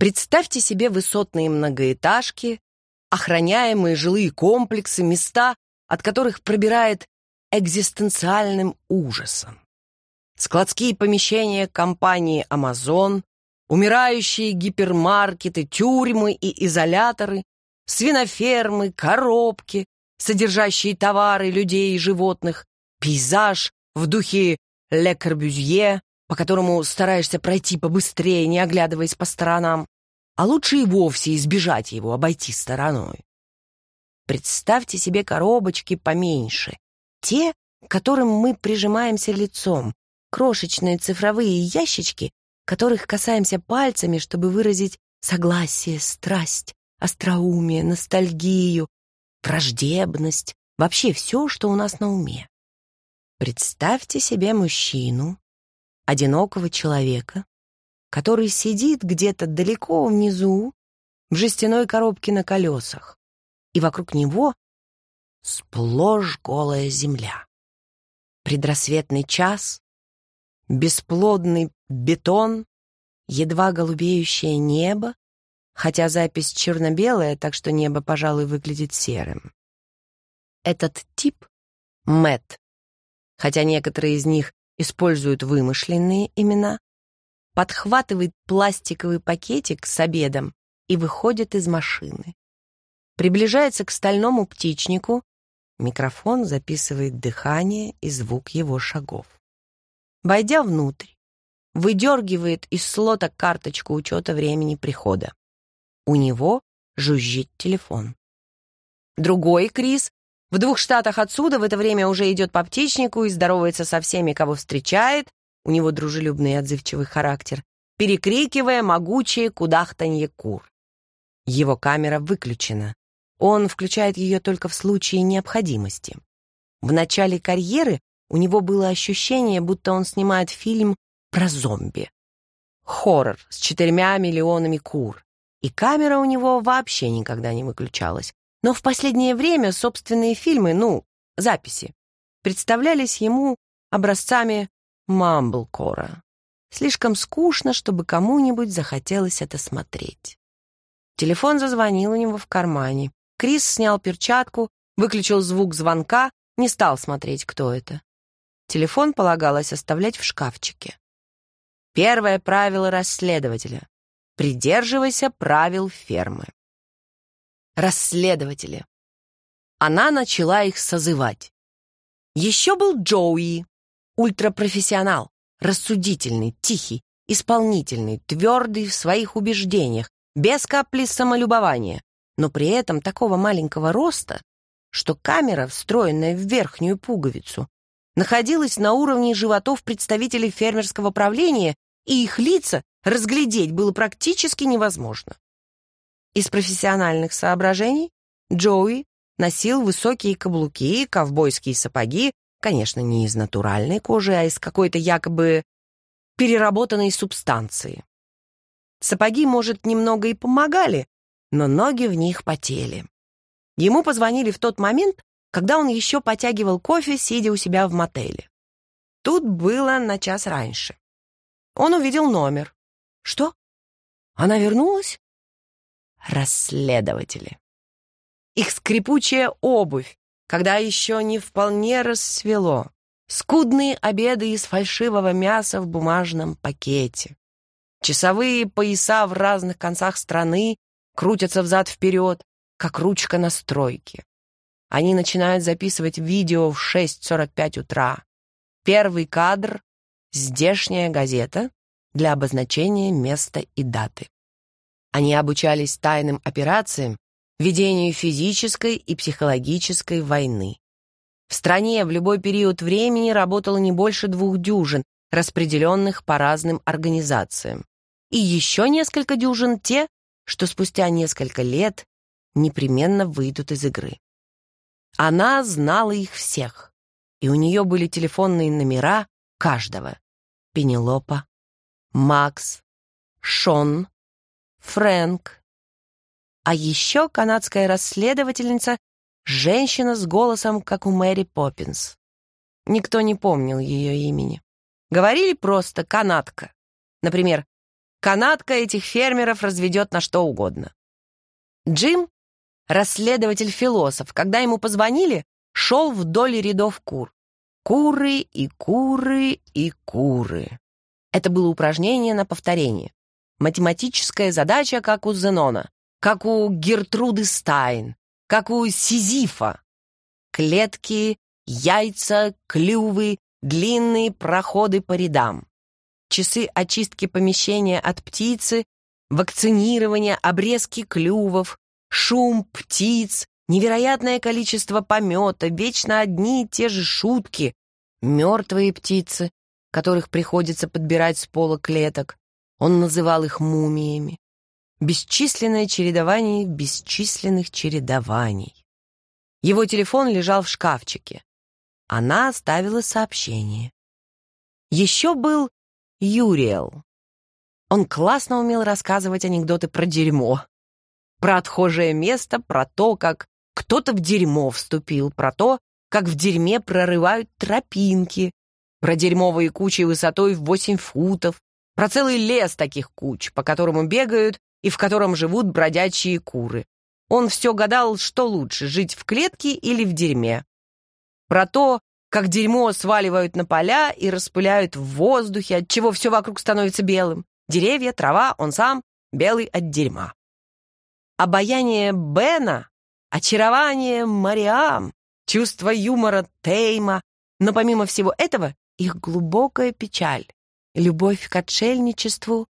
Представьте себе высотные многоэтажки, охраняемые жилые комплексы, места, от которых пробирает экзистенциальным ужасом. Складские помещения компании Amazon, умирающие гипермаркеты, тюрьмы и изоляторы, свинофермы, коробки, содержащие товары людей и животных, пейзаж в духе «Ле Корбюзье», по которому стараешься пройти побыстрее, не оглядываясь по сторонам, а лучше и вовсе избежать его, обойти стороной. Представьте себе коробочки поменьше, те, к которым мы прижимаемся лицом, крошечные цифровые ящички, которых касаемся пальцами, чтобы выразить согласие, страсть, остроумие, ностальгию, враждебность, вообще все, что у нас на уме. Представьте себе мужчину, одинокого человека, который сидит где-то далеко внизу в жестяной коробке на колесах, и вокруг него сплошь голая земля. Предрассветный час, бесплодный бетон, едва голубеющее небо, хотя запись черно-белая, так что небо, пожалуй, выглядит серым. Этот тип — Мэт, хотя некоторые из них используют вымышленные имена, подхватывает пластиковый пакетик с обедом и выходит из машины. Приближается к стальному птичнику, микрофон записывает дыхание и звук его шагов. Войдя внутрь, выдергивает из слота карточку учета времени прихода. У него жужжит телефон. Другой Крис в двух штатах отсюда в это время уже идет по птичнику и здоровается со всеми, кого встречает, у него дружелюбный и отзывчивый характер, перекрикивая могучие кудахтанье кур. Его камера выключена. Он включает ее только в случае необходимости. В начале карьеры у него было ощущение, будто он снимает фильм про зомби. Хоррор с четырьмя миллионами кур. И камера у него вообще никогда не выключалась. Но в последнее время собственные фильмы, ну, записи, представлялись ему образцами мамблкора. Слишком скучно, чтобы кому-нибудь захотелось это смотреть. Телефон зазвонил у него в кармане. Крис снял перчатку, выключил звук звонка, не стал смотреть, кто это. Телефон полагалось оставлять в шкафчике. Первое правило расследователя — придерживайся правил фермы расследователи. Она начала их созывать. Еще был Джоуи, ультрапрофессионал, рассудительный, тихий, исполнительный, твердый в своих убеждениях, без капли самолюбования, но при этом такого маленького роста, что камера, встроенная в верхнюю пуговицу, находилась на уровне животов представителей фермерского правления, и их лица разглядеть было практически невозможно. Из профессиональных соображений Джоуи носил высокие каблуки, ковбойские сапоги, конечно, не из натуральной кожи, а из какой-то якобы переработанной субстанции. Сапоги, может, немного и помогали, но ноги в них потели. Ему позвонили в тот момент, когда он еще потягивал кофе, сидя у себя в мотеле. Тут было на час раньше. Он увидел номер. Что? Она вернулась? расследователи. Их скрипучая обувь, когда еще не вполне рассвело, скудные обеды из фальшивого мяса в бумажном пакете. Часовые пояса в разных концах страны крутятся взад-вперед, как ручка на стройке. Они начинают записывать видео в 6.45 утра. Первый кадр — здешняя газета для обозначения места и даты. Они обучались тайным операциям, ведению физической и психологической войны. В стране в любой период времени работало не больше двух дюжин, распределенных по разным организациям. И еще несколько дюжин те, что спустя несколько лет непременно выйдут из игры. Она знала их всех, и у нее были телефонные номера каждого. Пенелопа, Макс, Шон, Фрэнк. А еще канадская расследовательница — женщина с голосом, как у Мэри Поппинс. Никто не помнил ее имени. Говорили просто «канадка». Например, «канадка этих фермеров разведет на что угодно». Джим — расследователь-философ. Когда ему позвонили, шел вдоль рядов кур. Куры и куры и куры. Это было упражнение на повторение математическая задача, как у Зенона, как у Гертруды Стайн, как у Сизифа. Клетки, яйца, клювы, длинные проходы по рядам. Часы очистки помещения от птицы, вакцинирование, обрезки клювов, шум птиц, невероятное количество помета, вечно одни и те же шутки, мертвые птицы, которых приходится подбирать с пола клеток, он называл их мумиями. Бесчисленное чередование бесчисленных чередований. Его телефон лежал в шкафчике. Она оставила сообщение. Еще был Юриэл. Он классно умел рассказывать анекдоты про дерьмо. Про отхожее место, про то, как кто-то в дерьмо вступил, про то, как в дерьме прорывают тропинки, про дерьмовые кучи высотой в 8 футов, про целый лес таких куч, по которому бегают и в котором живут бродячие куры. Он все гадал, что лучше, жить в клетке или в дерьме. Про то, как дерьмо сваливают на поля и распыляют в воздухе, от чего все вокруг становится белым. Деревья, трава, он сам белый от дерьма. Обаяние Бена, очарование Мариам, чувство юмора Тейма, но помимо всего этого их глубокая печаль любовь к отшельничеству,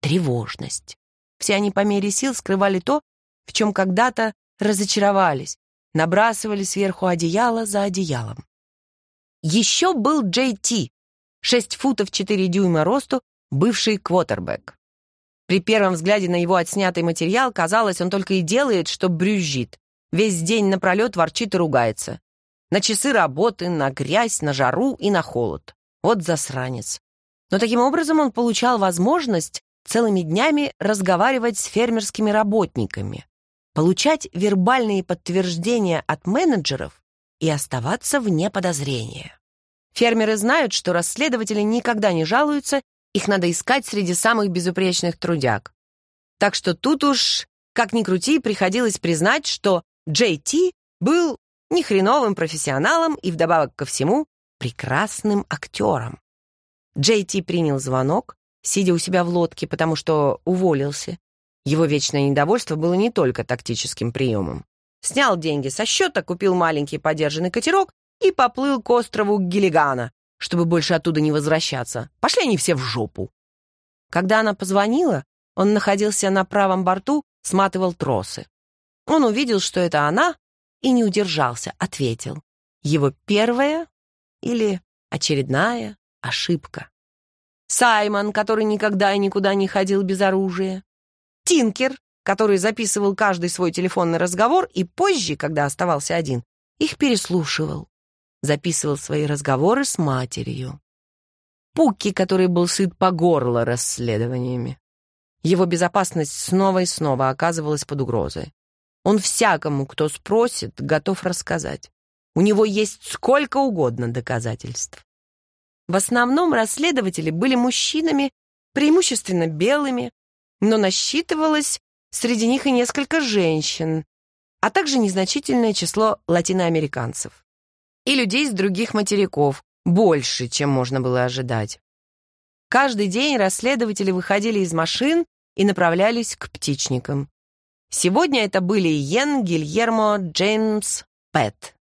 тревожность. Все они по мере сил скрывали то, в чем когда-то разочаровались, набрасывали сверху одеяло за одеялом. Еще был Джей Ти, 6 футов 4 дюйма росту, бывший квотербек. При первом взгляде на его отснятый материал казалось, он только и делает, что брюзжит. Весь день напролет ворчит и ругается. На часы работы, на грязь, на жару и на холод. Вот засранец. Но таким образом он получал возможность целыми днями разговаривать с фермерскими работниками, получать вербальные подтверждения от менеджеров и оставаться вне подозрения. Фермеры знают, что расследователи никогда не жалуются, их надо искать среди самых безупречных трудяг. Так что тут уж, как ни крути, приходилось признать, что Джей Ти был нехреновым профессионалом и вдобавок ко всему прекрасным актером. Джейти принял звонок, сидя у себя в лодке, потому что уволился. Его вечное недовольство было не только тактическим приемом. Снял деньги со счета, купил маленький подержанный катерок и поплыл к острову Гиллигана, чтобы больше оттуда не возвращаться. Пошли они все в жопу. Когда она позвонила, он находился на правом борту, сматывал тросы. Он увидел, что это она, и не удержался, ответил. Его первая или очередная ошибка. Саймон, который никогда и никуда не ходил без оружия. Тинкер, который записывал каждый свой телефонный разговор и позже, когда оставался один, их переслушивал. Записывал свои разговоры с матерью. Пукки, который был сыт по горло расследованиями. Его безопасность снова и снова оказывалась под угрозой. Он всякому, кто спросит, готов рассказать. У него есть сколько угодно доказательств. В основном расследователи были мужчинами, преимущественно белыми, но насчитывалось среди них и несколько женщин, а также незначительное число латиноамериканцев и людей с других материков, больше, чем можно было ожидать. Каждый день расследователи выходили из машин и направлялись к птичникам. Сегодня это были Йен, Гильермо, Джеймс, Пэт.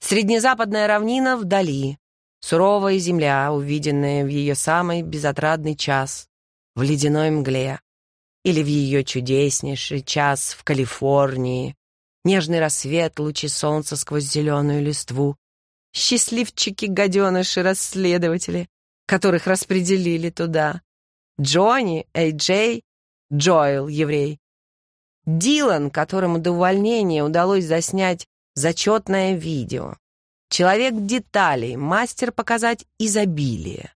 Среднезападная равнина вдали, Суровая земля, увиденная в ее самый безотрадный час, в ледяной мгле, или в ее чудеснейший час в Калифорнии, нежный рассвет, лучи солнца сквозь зеленую листву, счастливчики-гаденыши-расследователи, которых распределили туда, Джонни, Эй-Джей, Джоэл, еврей, Дилан, которому до увольнения удалось заснять зачетное видео, Человек деталей, мастер показать изобилие.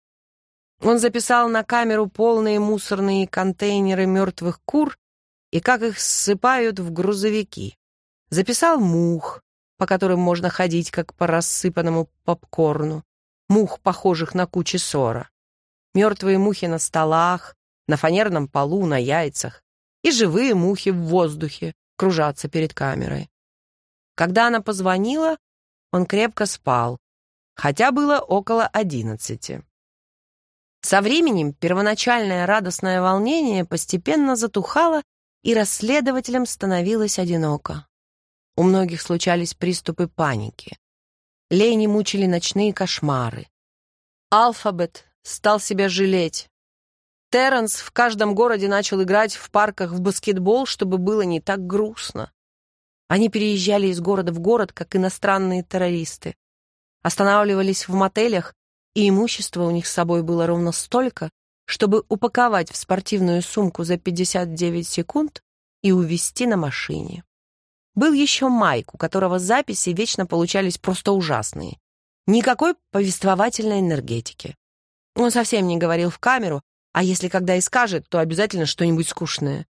Он записал на камеру полные мусорные контейнеры мертвых кур и как их ссыпают в грузовики. Записал мух, по которым можно ходить, как по рассыпанному попкорну. Мух, похожих на кучи сора. Мертвые мухи на столах, на фанерном полу, на яйцах. И живые мухи в воздухе кружатся перед камерой. Когда она позвонила, он крепко спал, хотя было около одиннадцати. Со временем первоначальное радостное волнение постепенно затухало, и расследователям становилось одиноко. У многих случались приступы паники. Лейни мучили ночные кошмары. Алфабет стал себя жалеть. Терренс в каждом городе начал играть в парках в баскетбол, чтобы было не так грустно. Они переезжали из города в город, как иностранные террористы. Останавливались в мотелях, и имущество у них с собой было ровно столько, чтобы упаковать в спортивную сумку за 59 секунд и увезти на машине. Был еще Майк, у которого записи вечно получались просто ужасные. Никакой повествовательной энергетики. Он совсем не говорил в камеру, а если когда и скажет, то обязательно что-нибудь скучное.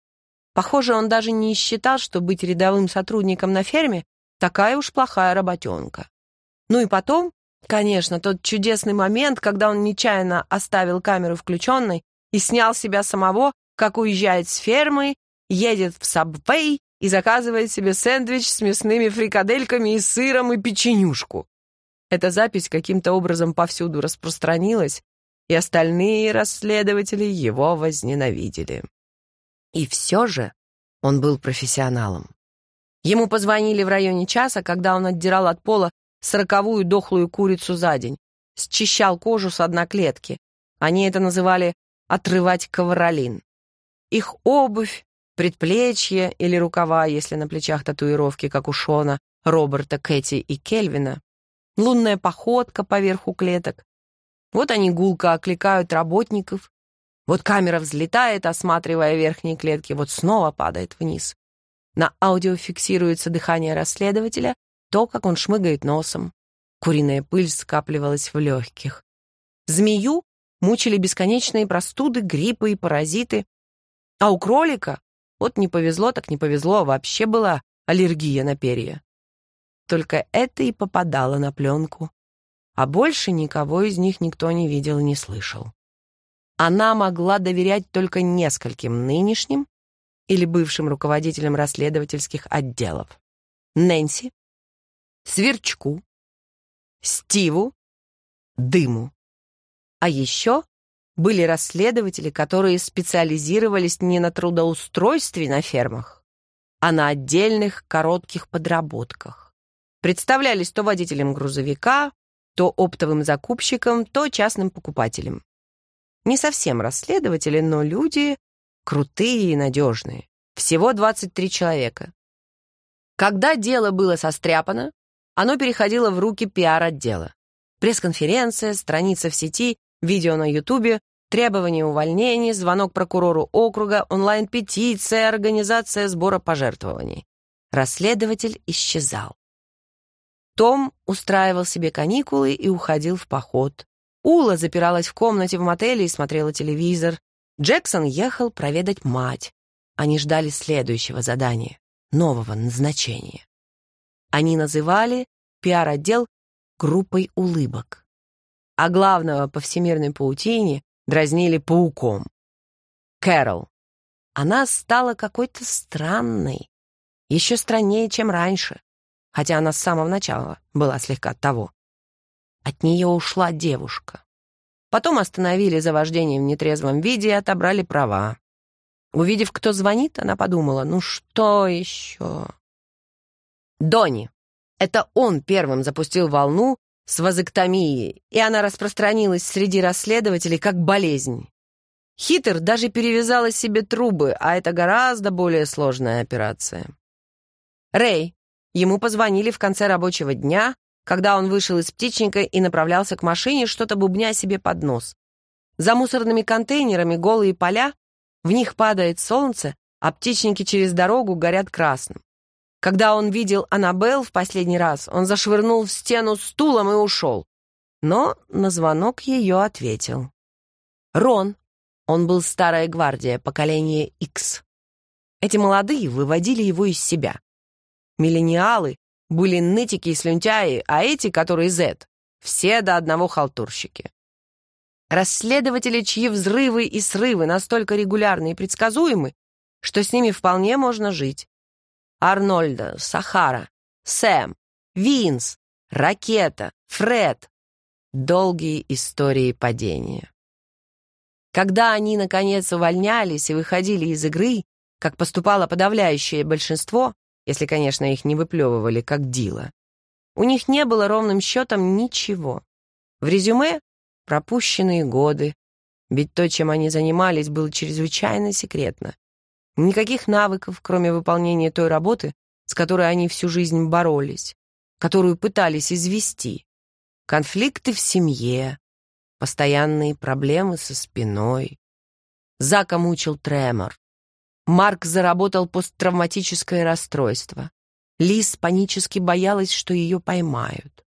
Похоже, он даже не считал, что быть рядовым сотрудником на ферме — такая уж плохая работенка. Ну и потом, конечно, тот чудесный момент, когда он нечаянно оставил камеру включенной и снял себя самого, как уезжает с фермы, едет в сабвей и заказывает себе сэндвич с мясными фрикадельками и сыром и печенюшку. Эта запись каким-то образом повсюду распространилась, и остальные расследователи его возненавидели. И все же он был профессионалом. Ему позвонили в районе часа, когда он отдирал от пола сороковую дохлую курицу за день, счищал кожу с одной клетки. Они это называли «отрывать ковролин». Их обувь, предплечье или рукава, если на плечах татуировки, как у Шона, Роберта, Кэти и Кельвина, лунная походка поверху клеток. Вот они гулко окликают работников, вот камера взлетает, осматривая верхние клетки, вот снова падает вниз. На аудио фиксируется дыхание расследователя, то, как он шмыгает носом. Куриная пыль скапливалась в легких. Змею мучили бесконечные простуды, гриппы и паразиты. А у кролика, вот не повезло, так не повезло, вообще была аллергия на перья. Только это и попадало на пленку. А больше никого из них никто не видел и не слышал она могла доверять только нескольким нынешним или бывшим руководителям расследовательских отделов. Нэнси, Сверчку, Стиву, Дыму. А еще были расследователи, которые специализировались не на трудоустройстве на фермах, а на отдельных коротких подработках. Представлялись то водителем грузовика, то оптовым закупщиком, то частным покупателем. Не совсем расследователи, но люди крутые и надежные. Всего 23 человека. Когда дело было состряпано, оно переходило в руки пиар-отдела. Пресс-конференция, страница в сети, видео на Ютубе, требование увольнений, звонок прокурору округа, онлайн-петиция, организация сбора пожертвований. Расследователь исчезал. Том устраивал себе каникулы и уходил в поход. Ула запиралась в комнате в мотеле и смотрела телевизор. Джексон ехал проведать мать. Они ждали следующего задания, нового назначения. Они называли пиар-отдел группой улыбок. А главного по всемирной паутине дразнили пауком. Кэрол. Она стала какой-то странной, еще страннее, чем раньше, хотя она с самого начала была слегка того. От нее ушла девушка. Потом остановили за вождением в нетрезвом виде и отобрали права. Увидев, кто звонит, она подумала, ну что еще? Дони. Это он первым запустил волну с вазоктомией, и она распространилась среди расследователей как болезнь. Хитер даже перевязала себе трубы, а это гораздо более сложная операция. Рэй. Ему позвонили в конце рабочего дня, когда он вышел из птичника и направлялся к машине, что-то бубня себе под нос. За мусорными контейнерами голые поля, в них падает солнце, а птичники через дорогу горят красным. Когда он видел Аннабелл в последний раз, он зашвырнул в стену стулом и ушел. Но на звонок ее ответил. Рон. Он был старая гвардия, поколение X. Эти молодые выводили его из себя. Миллениалы были нытики и слюнтяи, а эти, которые Z, все до одного халтурщики. Расследователи, чьи взрывы и срывы настолько регулярны и предсказуемы, что с ними вполне можно жить. Арнольда, Сахара, Сэм, Винс, Ракета, Фред. Долгие истории падения. Когда они, наконец, увольнялись и выходили из игры, как поступало подавляющее большинство, если, конечно, их не выплевывали как дило. У них не было ровным счетом ничего. В резюме — пропущенные годы, ведь то, чем они занимались, было чрезвычайно секретно. Никаких навыков, кроме выполнения той работы, с которой они всю жизнь боролись, которую пытались извести. Конфликты в семье, постоянные проблемы со спиной. Зака мучил тремор. Марк заработал посттравматическое расстройство. Лис панически боялась, что ее поймают.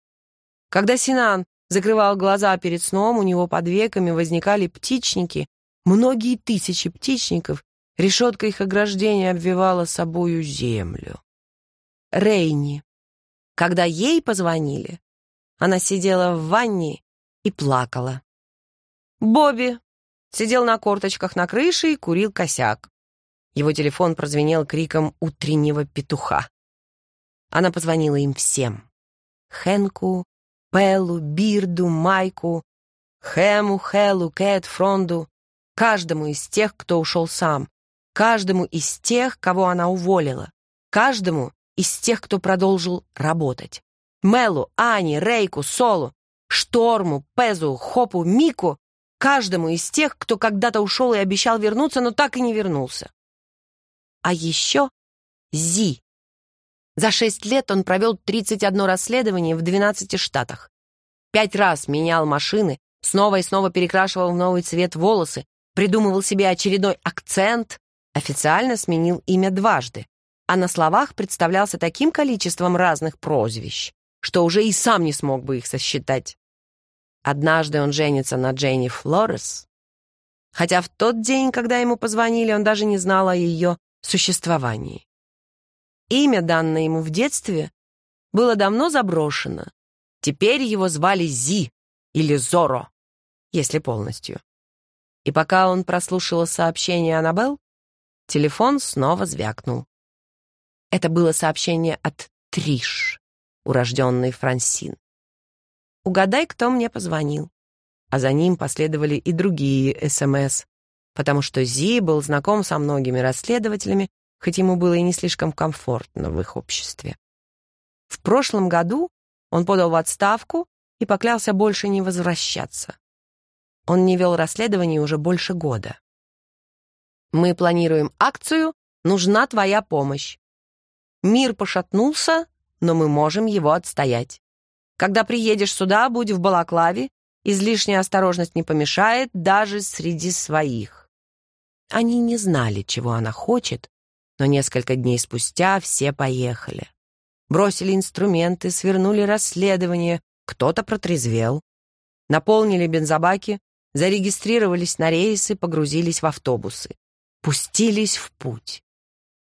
Когда Синан закрывал глаза перед сном, у него под веками возникали птичники, многие тысячи птичников, решетка их ограждения обвивала собою землю. Рейни. Когда ей позвонили, она сидела в ванне и плакала. Бобби сидел на корточках на крыше и курил косяк. Его телефон прозвенел криком утреннего петуха. Она позвонила им всем. Хэнку, Пеллу, Бирду, Майку, Хэму, Хэлу, Кэт, Фронду. Каждому из тех, кто ушел сам. Каждому из тех, кого она уволила. Каждому из тех, кто продолжил работать. Мелу, Ани, Рейку, Солу, Шторму, Пезу, Хопу, Мику. Каждому из тех, кто когда-то ушел и обещал вернуться, но так и не вернулся. А еще ЗИ. За шесть лет он провел 31 расследование в 12 штатах. Пять раз менял машины, снова и снова перекрашивал в новый цвет волосы, придумывал себе очередной акцент, официально сменил имя дважды, а на словах представлялся таким количеством разных прозвищ, что уже и сам не смог бы их сосчитать. Однажды он женится на Дженни Флорес, хотя в тот день, когда ему позвонили, он даже не знал о ее существовании. Имя, данное ему в детстве, было давно заброшено. Теперь его звали Зи или Зоро, если полностью. И пока он прослушивал сообщение Аннабелл, телефон снова звякнул. Это было сообщение от Триш, урожденной Франсин. «Угадай, кто мне позвонил». А за ним последовали и другие СМС потому что Зи был знаком со многими расследователями, хоть ему было и не слишком комфортно в их обществе. В прошлом году он подал в отставку и поклялся больше не возвращаться. Он не вел расследований уже больше года. «Мы планируем акцию, нужна твоя помощь. Мир пошатнулся, но мы можем его отстоять. Когда приедешь сюда, будь в балаклаве, излишняя осторожность не помешает даже среди своих». Они не знали, чего она хочет, но несколько дней спустя все поехали. Бросили инструменты, свернули расследование, кто-то протрезвел. Наполнили бензобаки, зарегистрировались на рейсы, погрузились в автобусы. Пустились в путь.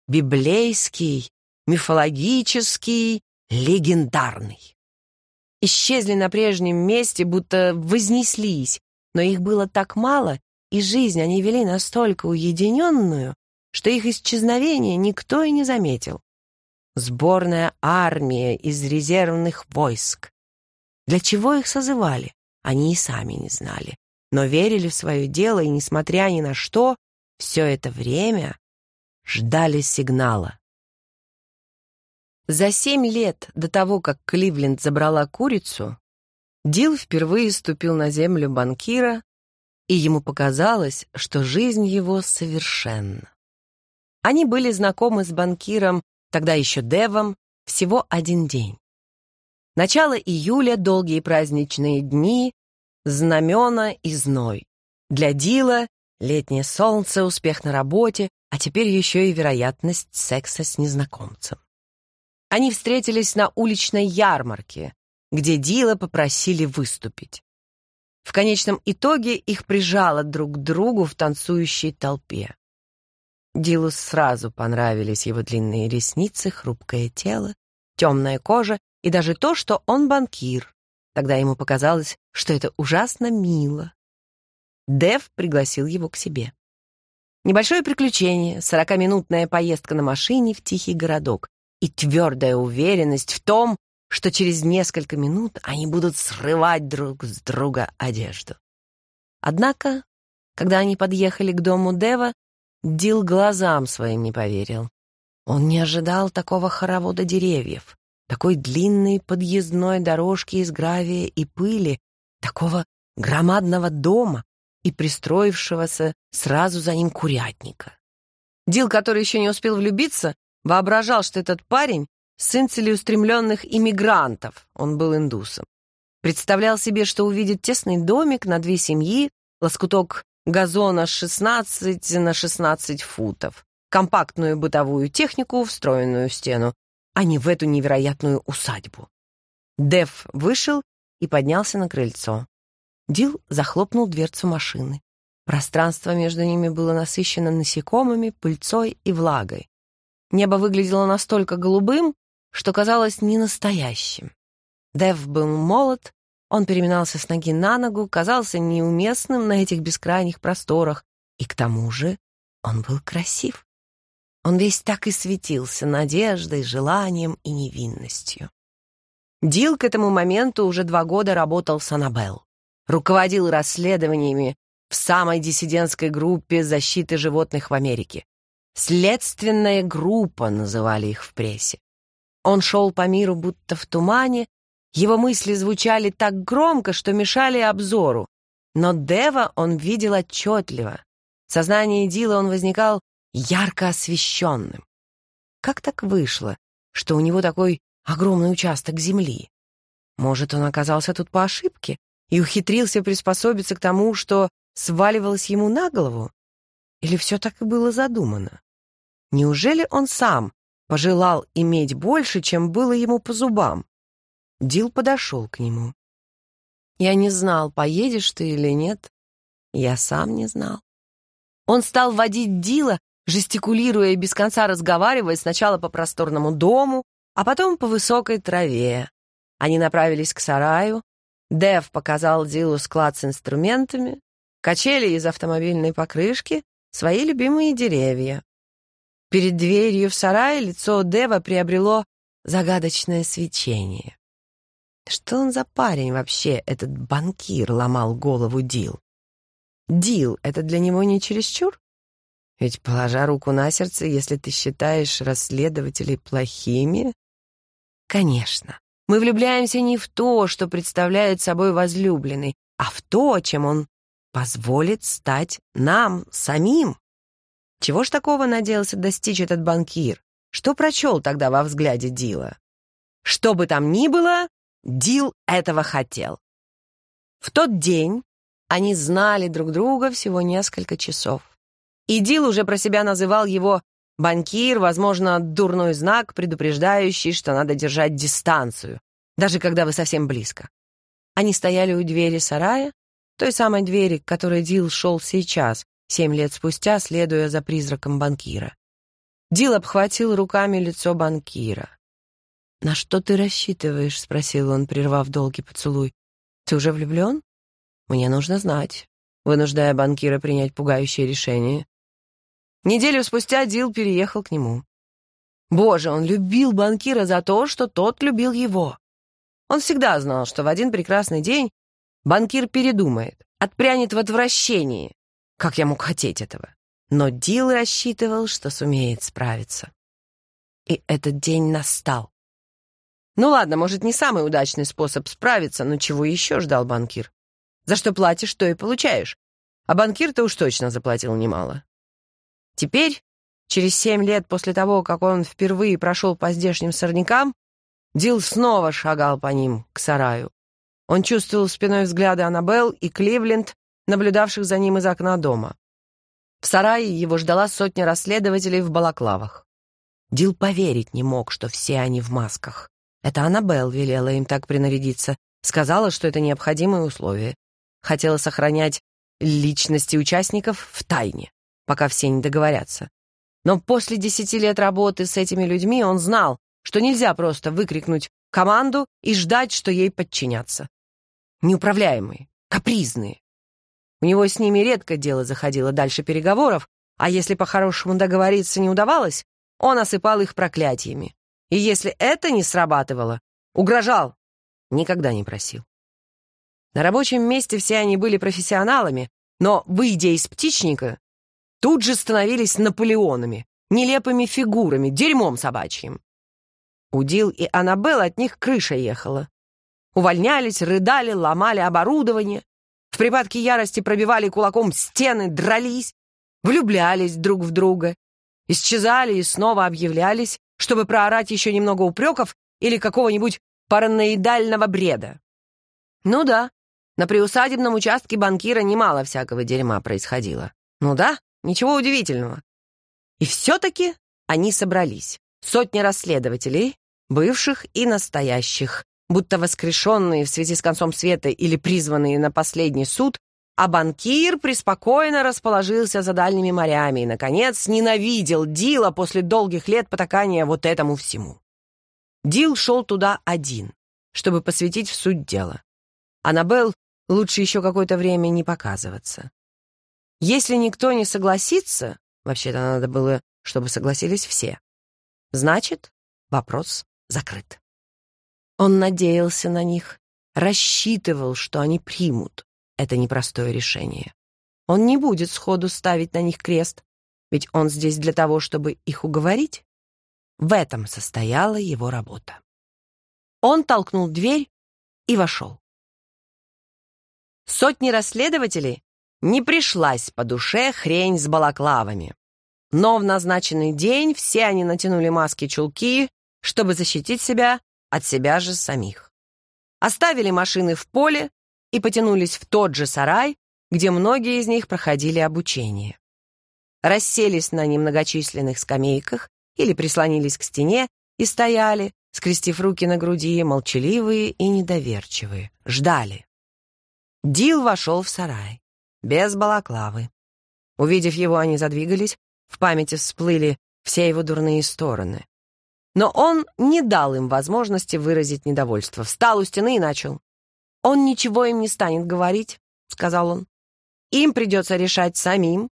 Библейский, мифологический, легендарный. Исчезли на прежнем месте, будто вознеслись, но их было так мало, и жизнь они вели настолько уединенную, что их исчезновение никто и не заметил. Сборная армия из резервных войск. Для чего их созывали, они и сами не знали, но верили в свое дело и, несмотря ни на что, все это время ждали сигнала. За семь лет до того, как Кливленд забрала курицу, Дил впервые ступил на землю банкира и ему показалось, что жизнь его совершенна. Они были знакомы с банкиром, тогда еще Девом, всего один день. Начало июля, долгие праздничные дни, знамена и зной. Для Дила летнее солнце, успех на работе, а теперь еще и вероятность секса с незнакомцем. Они встретились на уличной ярмарке, где Дила попросили выступить. В конечном итоге их прижало друг к другу в танцующей толпе. Дилу сразу понравились его длинные ресницы, хрупкое тело, темная кожа и даже то, что он банкир. Тогда ему показалось, что это ужасно мило. Дев пригласил его к себе. Небольшое приключение, сорокаминутная поездка на машине в тихий городок и твердая уверенность в том, что через несколько минут они будут срывать друг с друга одежду. Однако, когда они подъехали к дому Дева, Дил глазам своим не поверил. Он не ожидал такого хоровода деревьев, такой длинной подъездной дорожки из гравия и пыли, такого громадного дома и пристроившегося сразу за ним курятника. Дил, который еще не успел влюбиться, воображал, что этот парень сын целеустремленных иммигрантов, он был индусом. Представлял себе, что увидит тесный домик на две семьи, лоскуток газона 16 на 16 футов, компактную бытовую технику, встроенную в стену, а не в эту невероятную усадьбу. Дев вышел и поднялся на крыльцо. Дил захлопнул дверцу машины. Пространство между ними было насыщено насекомыми, пыльцой и влагой. Небо выглядело настолько голубым, что казалось ненастоящим. Дэв был молод, он переминался с ноги на ногу, казался неуместным на этих бескрайних просторах, и к тому же он был красив. Он весь так и светился надеждой, желанием и невинностью. Дил к этому моменту уже два года работал с Аннабелл. Руководил расследованиями в самой диссидентской группе защиты животных в Америке. «Следственная группа» называли их в прессе. Он шел по миру будто в тумане, его мысли звучали так громко, что мешали обзору. Но Дева он видел отчетливо. В сознании Дила он возникал ярко освещенным. Как так вышло, что у него такой огромный участок земли? Может, он оказался тут по ошибке и ухитрился приспособиться к тому, что сваливалось ему на голову? Или все так и было задумано? Неужели он сам пожелал иметь больше, чем было ему по зубам. Дил подошел к нему. «Я не знал, поедешь ты или нет. Я сам не знал». Он стал водить Дила, жестикулируя и без конца разговаривая сначала по просторному дому, а потом по высокой траве. Они направились к сараю. Дев показал Дилу склад с инструментами, качели из автомобильной покрышки, свои любимые деревья. Перед дверью в сарае лицо Дева приобрело загадочное свечение. Что он за парень вообще, этот банкир, ломал голову Дил? Дил — это для него не чересчур? Ведь, положа руку на сердце, если ты считаешь расследователей плохими... Конечно, мы влюбляемся не в то, что представляет собой возлюбленный, а в то, чем он позволит стать нам самим. Чего ж такого надеялся достичь этот банкир? Что прочел тогда во взгляде Дила? Что бы там ни было, Дил этого хотел. В тот день они знали друг друга всего несколько часов. И Дил уже про себя называл его банкир, возможно, дурной знак, предупреждающий, что надо держать дистанцию, даже когда вы совсем близко. Они стояли у двери сарая, той самой двери, к которой Дил шел сейчас, семь лет спустя, следуя за призраком банкира. Дил обхватил руками лицо банкира. «На что ты рассчитываешь?» — спросил он, прервав долгий поцелуй. «Ты уже влюблен?» «Мне нужно знать», вынуждая банкира принять пугающее решение. Неделю спустя Дил переехал к нему. Боже, он любил банкира за то, что тот любил его. Он всегда знал, что в один прекрасный день банкир передумает, отпрянет в отвращении, как я мог хотеть этого. Но Дил рассчитывал, что сумеет справиться. И этот день настал. Ну ладно, может, не самый удачный способ справиться, но чего еще ждал банкир? За что платишь, то и получаешь. А банкир-то уж точно заплатил немало. Теперь, через семь лет после того, как он впервые прошел по здешним сорнякам, Дил снова шагал по ним, к сараю. Он чувствовал спиной взгляды Аннабелл, и Кливленд наблюдавших за ним из окна дома. В сарае его ждала сотня расследователей в балаклавах. Дил поверить не мог, что все они в масках. Это Аннабелл велела им так принарядиться, сказала, что это необходимое условие. Хотела сохранять личности участников в тайне, пока все не договорятся. Но после десяти лет работы с этими людьми он знал, что нельзя просто выкрикнуть команду и ждать, что ей подчинятся. Неуправляемые, капризные, у него с ними редко дело заходило дальше переговоров, а если по-хорошему договориться не удавалось, он осыпал их проклятиями. И если это не срабатывало, угрожал, никогда не просил. На рабочем месте все они были профессионалами, но, выйдя из птичника, тут же становились Наполеонами, нелепыми фигурами, дерьмом собачьим. У Дил и Аннабелла от них крыша ехала. Увольнялись, рыдали, ломали оборудование, в припадке ярости пробивали кулаком стены, дрались, влюблялись друг в друга, исчезали и снова объявлялись, чтобы проорать еще немного упреков или какого-нибудь параноидального бреда. Ну да, на приусадебном участке банкира немало всякого дерьма происходило. Ну да, ничего удивительного. И все-таки они собрались. Сотни расследователей, бывших и настоящих, будто воскрешенные в связи с концом света или призванные на последний суд, а банкир преспокойно расположился за дальними морями и, наконец, ненавидел Дила после долгих лет потакания вот этому всему. Дил шел туда один, чтобы посвятить в суть дела. Аннабелл лучше еще какое-то время не показываться. Если никто не согласится, вообще-то надо было, чтобы согласились все, значит, вопрос закрыт. Он надеялся на них, рассчитывал, что они примут это непростое решение. Он не будет сходу ставить на них крест, ведь он здесь для того, чтобы их уговорить. В этом состояла его работа. Он толкнул дверь и вошел. Сотни расследователей не пришлась по душе хрень с балаклавами. Но в назначенный день все они натянули маски-чулки, чтобы защитить себя от себя же самих. Оставили машины в поле и потянулись в тот же сарай, где многие из них проходили обучение. Расселись на немногочисленных скамейках или прислонились к стене и стояли, скрестив руки на груди, молчаливые и недоверчивые, ждали. Дил вошел в сарай, без балаклавы. Увидев его, они задвигались, в памяти всплыли все его дурные стороны. Но он не дал им возможности выразить недовольство. Встал у стены и начал. «Он ничего им не станет говорить», — сказал он. «Им придется решать самим.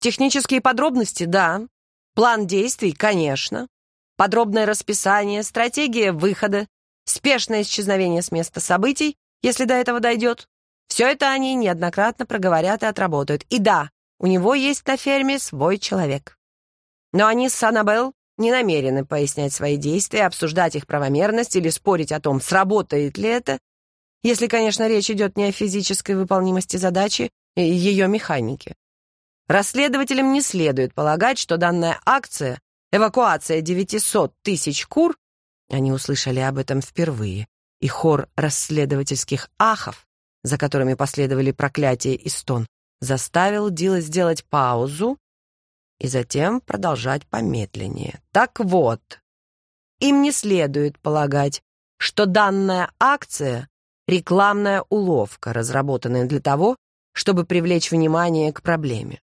Технические подробности, да. План действий, конечно. Подробное расписание, стратегия выхода, спешное исчезновение с места событий, если до этого дойдет. Все это они неоднократно проговорят и отработают. И да, у него есть на ферме свой человек. Но они с Аннабелл не намерены пояснять свои действия, обсуждать их правомерность или спорить о том, сработает ли это, если, конечно, речь идет не о физической выполнимости задачи и ее механике. Расследователям не следует полагать, что данная акция, эвакуация 900 тысяч кур, они услышали об этом впервые, и хор расследовательских ахов, за которыми последовали проклятие и стон, заставил Дила сделать паузу и затем продолжать помедленнее. Так вот, им не следует полагать, что данная акция — рекламная уловка, разработанная для того, чтобы привлечь внимание к проблеме.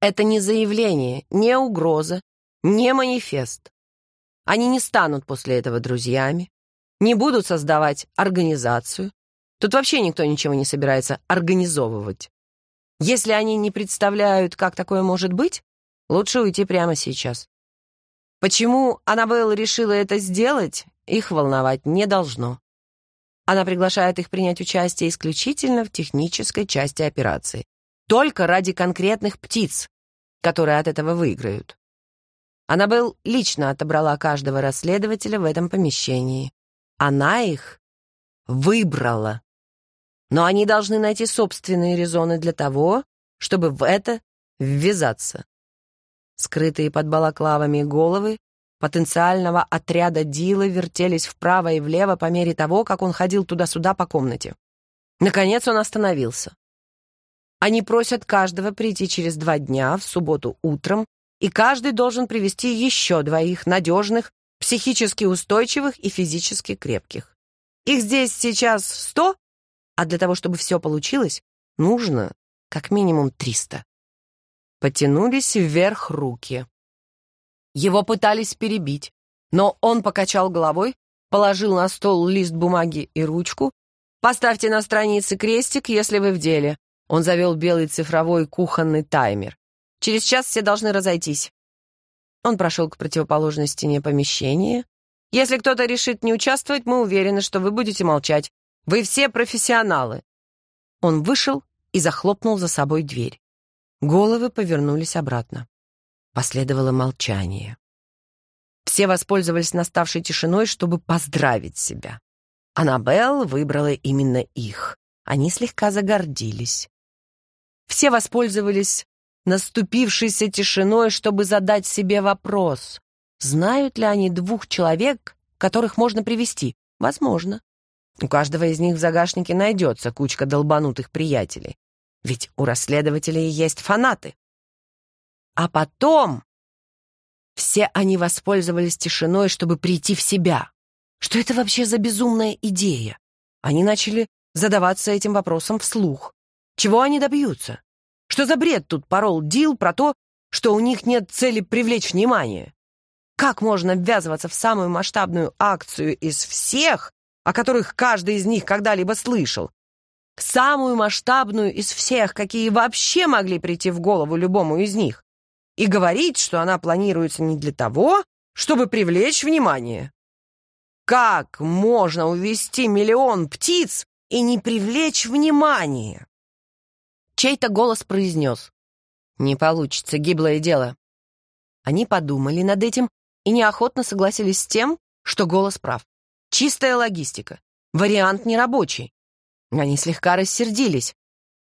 Это не заявление, не угроза, не манифест. Они не станут после этого друзьями, не будут создавать организацию. Тут вообще никто ничего не собирается организовывать. Если они не представляют, как такое может быть, Лучше уйти прямо сейчас. Почему Аннабелл решила это сделать, их волновать не должно. Она приглашает их принять участие исключительно в технической части операции. Только ради конкретных птиц, которые от этого выиграют. Аннабелл лично отобрала каждого расследователя в этом помещении. Она их выбрала. Но они должны найти собственные резоны для того, чтобы в это ввязаться. Скрытые под балаклавами головы потенциального отряда Дилы вертелись вправо и влево по мере того, как он ходил туда-сюда по комнате. Наконец он остановился. Они просят каждого прийти через два дня, в субботу утром, и каждый должен привести еще двоих надежных, психически устойчивых и физически крепких. Их здесь сейчас сто, а для того, чтобы все получилось, нужно как минимум триста потянулись вверх руки. Его пытались перебить, но он покачал головой, положил на стол лист бумаги и ручку. «Поставьте на странице крестик, если вы в деле». Он завел белый цифровой кухонный таймер. «Через час все должны разойтись». Он прошел к противоположной стене помещения. «Если кто-то решит не участвовать, мы уверены, что вы будете молчать. Вы все профессионалы». Он вышел и захлопнул за собой дверь. Головы повернулись обратно. Последовало молчание. Все воспользовались наставшей тишиной, чтобы поздравить себя. Аннабелл выбрала именно их. Они слегка загордились. Все воспользовались наступившейся тишиной, чтобы задать себе вопрос. Знают ли они двух человек, которых можно привести? Возможно. У каждого из них в загашнике найдется кучка долбанутых приятелей. Ведь у расследователей есть фанаты. А потом все они воспользовались тишиной, чтобы прийти в себя. Что это вообще за безумная идея? Они начали задаваться этим вопросом вслух. Чего они добьются? Что за бред тут порол Дил про то, что у них нет цели привлечь внимание? Как можно ввязываться в самую масштабную акцию из всех, о которых каждый из них когда-либо слышал, самую масштабную из всех, какие вообще могли прийти в голову любому из них, и говорить, что она планируется не для того, чтобы привлечь внимание. Как можно увести миллион птиц и не привлечь внимание? Чей-то голос произнес. «Не получится, гиблое дело». Они подумали над этим и неохотно согласились с тем, что голос прав. Чистая логистика. Вариант нерабочий. Они слегка рассердились.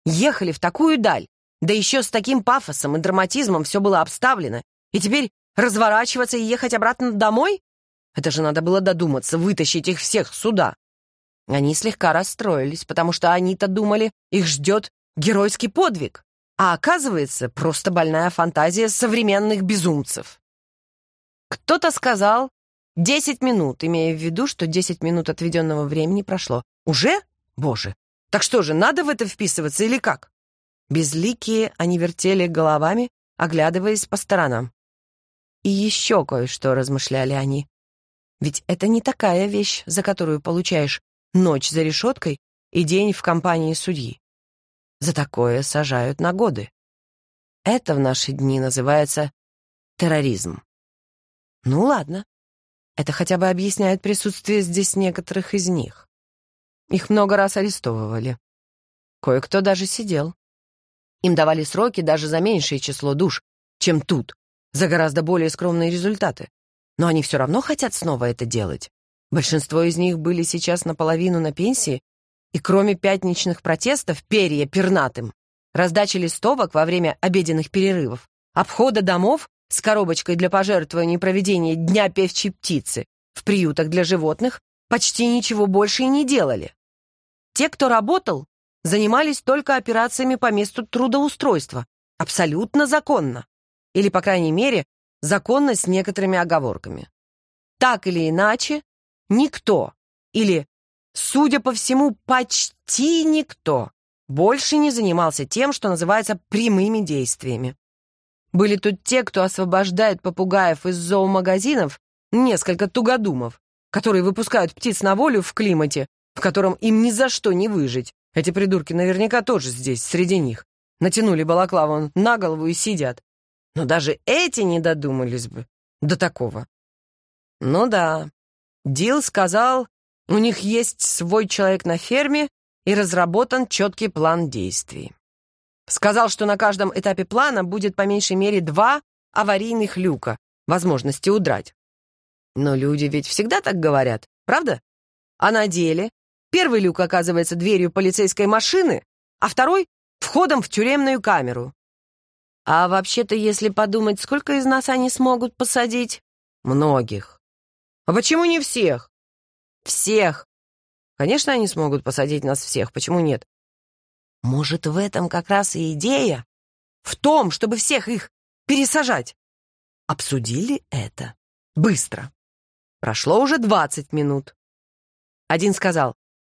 Ехали в такую даль, да еще с таким пафосом и драматизмом все было обставлено. И теперь разворачиваться и ехать обратно домой? Это же надо было додуматься, вытащить их всех сюда. Они слегка расстроились, потому что они-то думали, их ждет геройский подвиг. А оказывается, просто больная фантазия современных безумцев. Кто-то сказал «десять минут», имея в виду, что десять минут отведенного времени прошло. Уже? Боже, так что же, надо в это вписываться или как? Безликие они вертели головами, оглядываясь по сторонам. И еще кое-что размышляли они. Ведь это не такая вещь, за которую получаешь ночь за решеткой и день в компании судьи. За такое сажают на годы. Это в наши дни называется терроризм. Ну ладно, это хотя бы объясняет присутствие здесь некоторых из них. Их много раз арестовывали. Кое-кто даже сидел. Им давали сроки даже за меньшее число душ, чем тут, за гораздо более скромные результаты. Но они все равно хотят снова это делать. Большинство из них были сейчас наполовину на пенсии, и кроме пятничных протестов, перья пернатым, раздачи листовок во время обеденных перерывов, обхода домов с коробочкой для пожертвований и проведения Дня певчей птицы в приютах для животных почти ничего больше и не делали. Те, кто работал, занимались только операциями по месту трудоустройства, абсолютно законно. Или, по крайней мере, законно с некоторыми оговорками. Так или иначе, никто или, судя по всему, почти никто больше не занимался тем, что называется прямыми действиями. Были тут те, кто освобождает попугаев из зоомагазинов, несколько тугодумов, которые выпускают птиц на волю в климате, в котором им ни за что не выжить. Эти придурки наверняка тоже здесь, среди них. Натянули балаклаву на голову и сидят. Но даже эти не додумались бы до такого. Ну да, Дил сказал, у них есть свой человек на ферме и разработан четкий план действий. Сказал, что на каждом этапе плана будет по меньшей мере два аварийных люка, возможности удрать. Но люди ведь всегда так говорят, правда? А на деле первый люк оказывается дверью полицейской машины, а второй — входом в тюремную камеру. А вообще-то, если подумать, сколько из нас они смогут посадить? Многих. А почему не всех? Всех. Конечно, они смогут посадить нас всех, почему нет? Может, в этом как раз и идея? В том, чтобы всех их пересажать. Обсудили это. Быстро. Прошло уже двадцать минут. Один сказал,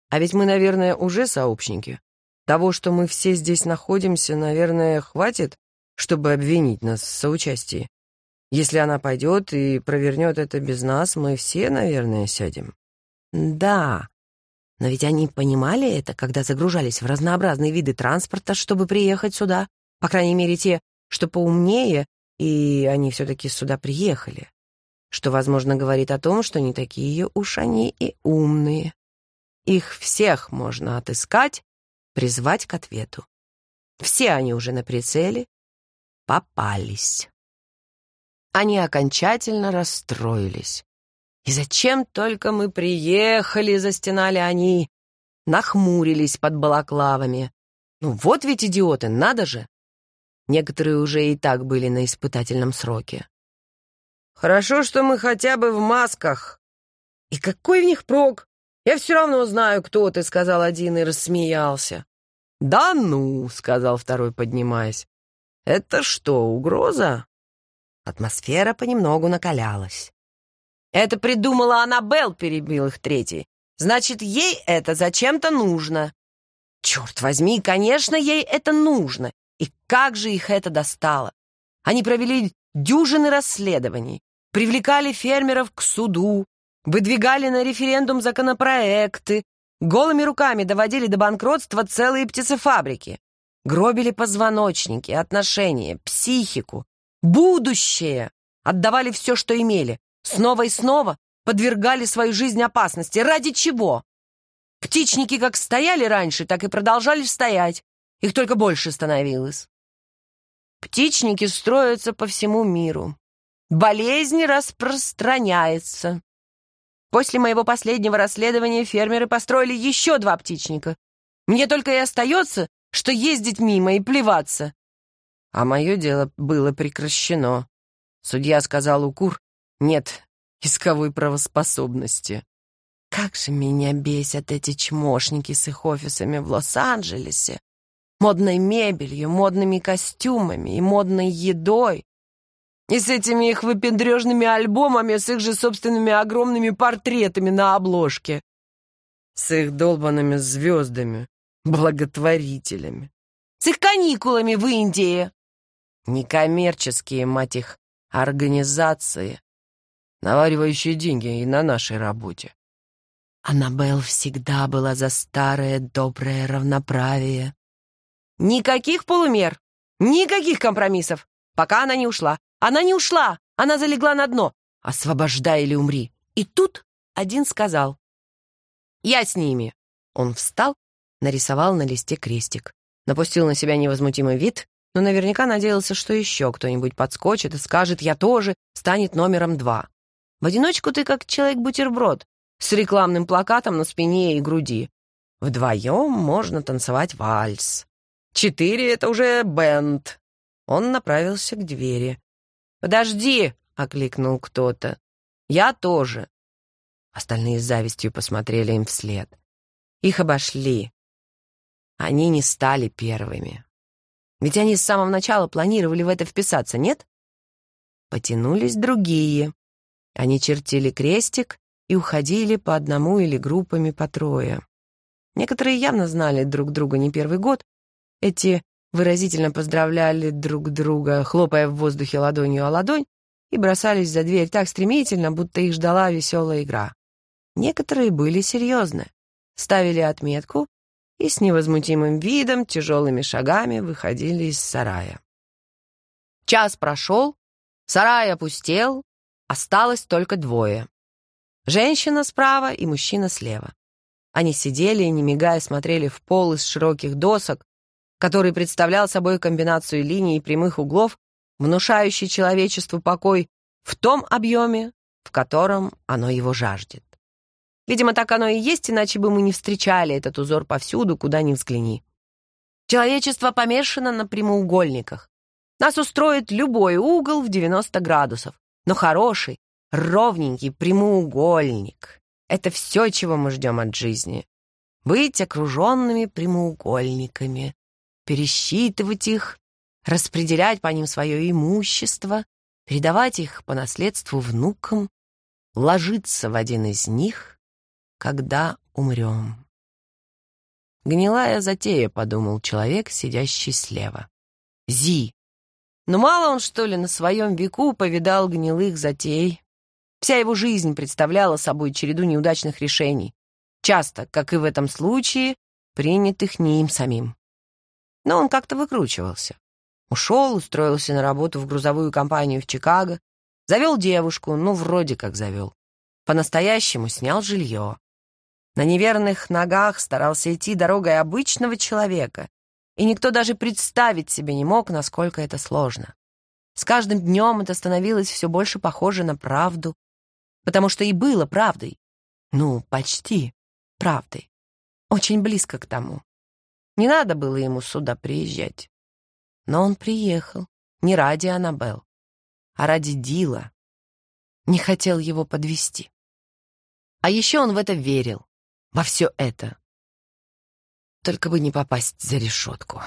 а ведь мы, наверное, уже сообщники. Того, что мы все здесь находимся, наверное, хватит, чтобы обвинить нас в соучастии. Если она пойдет и провернет это без нас, мы все, наверное, сядем. Да, но ведь они понимали это, когда загружались в разнообразные виды транспорта, чтобы приехать сюда. По крайней мере, те, что поумнее, и они все-таки сюда приехали что, возможно, говорит о том, что не такие уж они и умные. Их всех можно отыскать, призвать к ответу. Все они уже на прицеле. Попались. Они окончательно расстроились. «И зачем только мы приехали?» — застенали они. Нахмурились под балаклавами. «Ну вот ведь идиоты, надо же!» Некоторые уже и так были на испытательном сроке. Хорошо, что мы хотя бы в масках. И какой в них прок? Я все равно знаю, кто ты, сказал один и рассмеялся. Да ну, сказал второй, поднимаясь. Это что, угроза? Атмосфера понемногу накалялась. Это придумала Аннабелл, перебил их третий. Значит, ей это зачем-то нужно. Черт возьми, конечно, ей это нужно. И как же их это достало? Они провели дюжины расследований, привлекали фермеров к суду, выдвигали на референдум законопроекты, голыми руками доводили до банкротства целые птицефабрики, гробили позвоночники, отношения, психику, будущее, отдавали все, что имели, снова и снова подвергали свою жизнь опасности. Ради чего? Птичники как стояли раньше, так и продолжали стоять. Их только больше становилось. Птичники строятся по всему миру болезнь распространяется. После моего последнего расследования фермеры построили еще два птичника. Мне только и остается, что ездить мимо и плеваться. А мое дело было прекращено. Судья сказал у кур нет исковой правоспособности. Как же меня бесят эти чмошники с их офисами в Лос-Анджелесе, модной мебелью, модными костюмами и модной едой. И с этими их выпендрежными альбомами, с их же собственными огромными портретами на обложке. С их долбанными звездами, благотворителями. С их каникулами в Индии. Некоммерческие, мать их, организации, наваривающие деньги и на нашей работе. Аннабелл всегда была за старое доброе равноправие. Никаких полумер, никаких компромиссов, пока она не ушла. Она не ушла! Она залегла на дно! Освобождай или умри!» И тут один сказал. «Я с ними!» Он встал, нарисовал на листе крестик. Напустил на себя невозмутимый вид, но наверняка надеялся, что еще кто-нибудь подскочит и скажет «я тоже», станет номером два. В одиночку ты как человек-бутерброд с рекламным плакатом на спине и груди. Вдвоем можно танцевать вальс. Четыре — это уже бенд. Он направился к двери. «Подожди!» — окликнул кто-то. «Я тоже!» Остальные с завистью посмотрели им вслед. Их обошли. Они не стали первыми. Ведь они с самого начала планировали в это вписаться, нет? Потянулись другие. Они чертили крестик и уходили по одному или группами по трое. Некоторые явно знали друг друга не первый год. Эти выразительно поздравляли друг друга, хлопая в воздухе ладонью о ладонь, и бросались за дверь так стремительно, будто их ждала веселая игра. Некоторые были серьезны, ставили отметку и с невозмутимым видом, тяжелыми шагами выходили из сарая. Час прошел, сарай опустел, осталось только двое. Женщина справа и мужчина слева. Они сидели и, не мигая, смотрели в пол из широких досок, который представлял собой комбинацию линий и прямых углов, внушающий человечеству покой в том объеме, в котором оно его жаждет. Видимо, так оно и есть, иначе бы мы не встречали этот узор повсюду, куда ни взгляни. Человечество помешано на прямоугольниках. Нас устроит любой угол в 90 градусов, но хороший, ровненький прямоугольник. Это все, чего мы ждем от жизни. Быть окруженными прямоугольниками, пересчитывать их, распределять по ним свое имущество, передавать их по наследству внукам, ложиться в один из них, когда умрем. Гнилая затея, подумал человек, сидящий слева. Зи! Но мало он, что ли, на своем веку повидал гнилых затей. Вся его жизнь представляла собой череду неудачных решений, часто, как и в этом случае, принятых не им самим но он как-то выкручивался. Ушел, устроился на работу в грузовую компанию в Чикаго, завел девушку, ну, вроде как завел. По-настоящему снял жилье. На неверных ногах старался идти дорогой обычного человека, и никто даже представить себе не мог, насколько это сложно. С каждым днем это становилось все больше похоже на правду, потому что и было правдой. Ну, почти правдой. Очень близко к тому. Не надо было ему сюда приезжать. Но он приехал не ради Аннабелл, а ради Дила. Не хотел его подвести. А еще он в это верил, во все это. Только бы не попасть за решетку.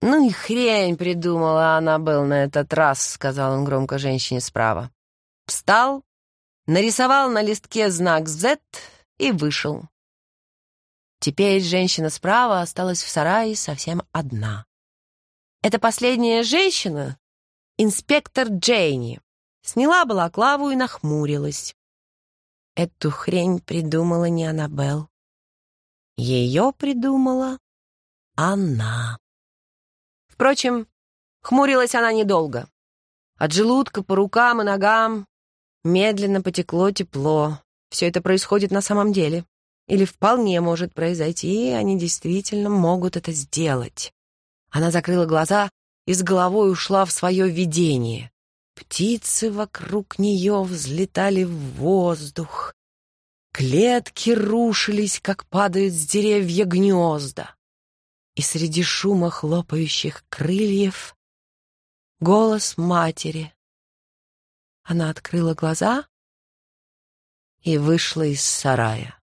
«Ну и хрень придумала Аннабелл на этот раз», — сказал он громко женщине справа. Встал, нарисовал на листке знак Z и вышел. Теперь женщина справа осталась в сарае совсем одна. Это последняя женщина, инспектор Джейни, сняла балаклаву и нахмурилась. Эту хрень придумала не Аннабелл. Ее придумала она. Впрочем, хмурилась она недолго. От желудка по рукам и ногам медленно потекло тепло. Все это происходит на самом деле или вполне может произойти, и они действительно могут это сделать. Она закрыла глаза и с головой ушла в свое видение. Птицы вокруг нее взлетали в воздух. Клетки рушились, как падают с деревья гнезда. И среди шума хлопающих крыльев голос матери. Она открыла глаза и вышла из сарая.